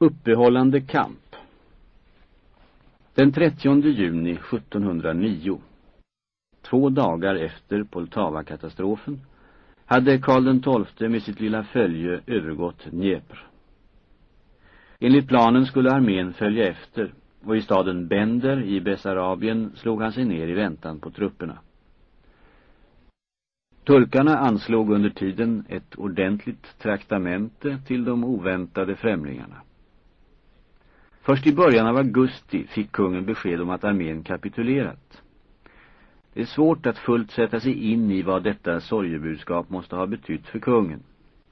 Uppehållande kamp Den 30 juni 1709, två dagar efter Poltava-katastrofen, hade Karl XII med sitt lilla följe övergått Dnepr. Enligt planen skulle armén följa efter och i staden Bender i Bessarabien slog han sig ner i väntan på trupperna. Turkarna anslog under tiden ett ordentligt traktamente till de oväntade främlingarna. Först i början av augusti fick kungen besked om att armén kapitulerat. Det är svårt att fullt sätta sig in i vad detta sorgebudskap måste ha betytt för kungen.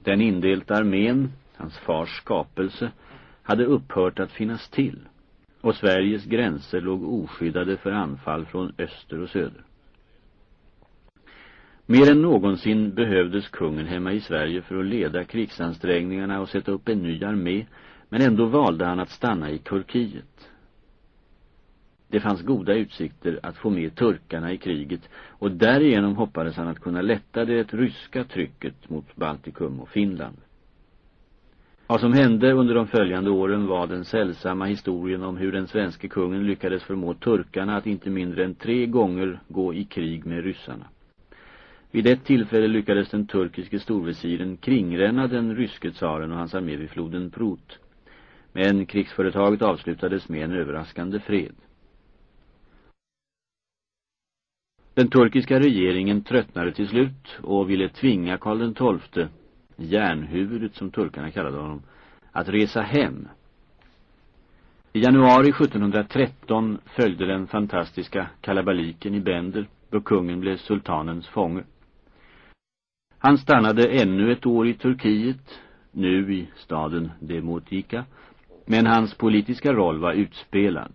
Den indelta armén, hans fars skapelse, hade upphört att finnas till och Sveriges gränser låg oskyddade för anfall från öster och söder. Mer än någonsin behövdes kungen hemma i Sverige för att leda krigsansträngningarna och sätta upp en ny armé, men ändå valde han att stanna i Turkiet. Det fanns goda utsikter att få med turkarna i kriget och därigenom hoppades han att kunna lätta det ryska trycket mot Baltikum och Finland. Vad som hände under de följande åren var den sällsamma historien om hur den svenske kungen lyckades förmå turkarna att inte mindre än tre gånger gå i krig med ryssarna. Vid ett tillfälle lyckades den turkiske storvisiren kringränna den ryske tsaren och hans armé vid floden Prut. Men krigsföretaget avslutades med en överraskande fred. Den turkiska regeringen tröttnade till slut och ville tvinga Karl XII, järnhuvudet som turkarna kallade honom, att resa hem. I januari 1713 följde den fantastiska kalabaliken i Bender då kungen blev sultanens fånge. Han stannade ännu ett år i Turkiet, nu i staden Demotika, men hans politiska roll var utspelad.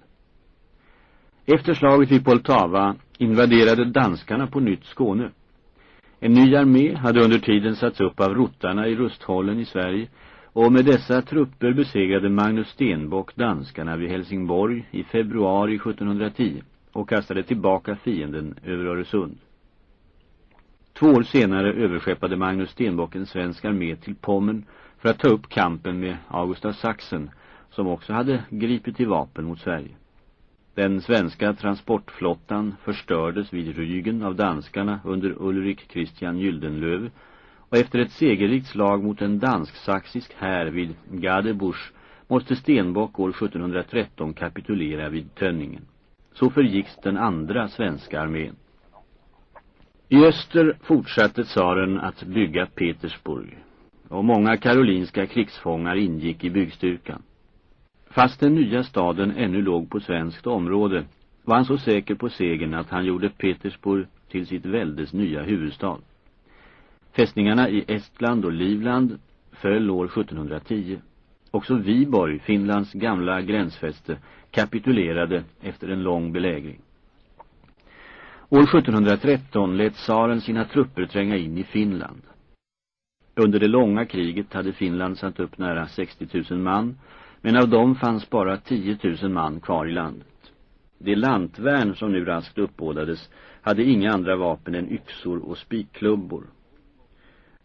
Efter slaget vid Poltava invaderade danskarna på nytt Skåne. En ny armé hade under tiden satts upp av rottarna i Rusthållen i Sverige och med dessa trupper besegrade Magnus Stenbock danskarna vid Helsingborg i februari 1710 och kastade tillbaka fienden över Öresund. Två år senare överskeppade Magnus Stenbock en svensk armé till Pommern för att ta upp kampen med August av Sachsen som också hade gripit till vapen mot Sverige. Den svenska transportflottan förstördes vid Rygen av danskarna under Ulrik Christian Gyldenlöv och efter ett segerrikt slag mot en dansk-saxisk här vid Gadebusch måste Stenbock år 1713 kapitulera vid Tönningen. Så förgicks den andra svenska armén. I öster fortsatte tsaren att bygga Petersburg och många karolinska krigsfångar ingick i byggstyrkan. Fast den nya staden ännu låg på svenskt område var han så säker på segern att han gjorde Petersburg till sitt väldes nya huvudstad. Fästningarna i Estland och Livland föll år 1710. Också Viborg, Finlands gamla gränsfäste, kapitulerade efter en lång belägring. År 1713 lät tsaren sina trupper tränga in i Finland. Under det långa kriget hade Finland satt upp nära 60 000 man, men av dem fanns bara 10 000 man kvar i landet. Det lantvärn som nu raskt uppbådades hade inga andra vapen än yxor och spikklubbor.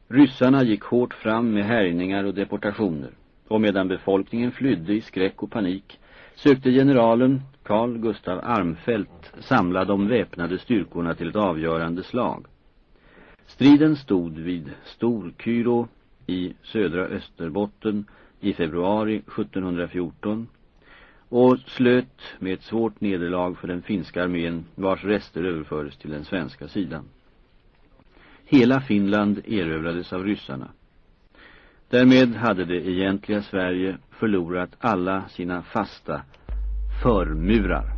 Ryssarna gick hårt fram med härjningar och deportationer, och medan befolkningen flydde i skräck och panik sökte generalen Carl Gustav Armfelt samla de väpnade styrkorna till ett avgörande slag. Striden stod vid Storkyro i södra Österbotten i februari 1714 och slöt med ett svårt nederlag för den finska armén vars rester överfördes till den svenska sidan. Hela Finland erövrades av ryssarna. Därmed hade det egentliga Sverige förlorat alla sina fasta förmurar.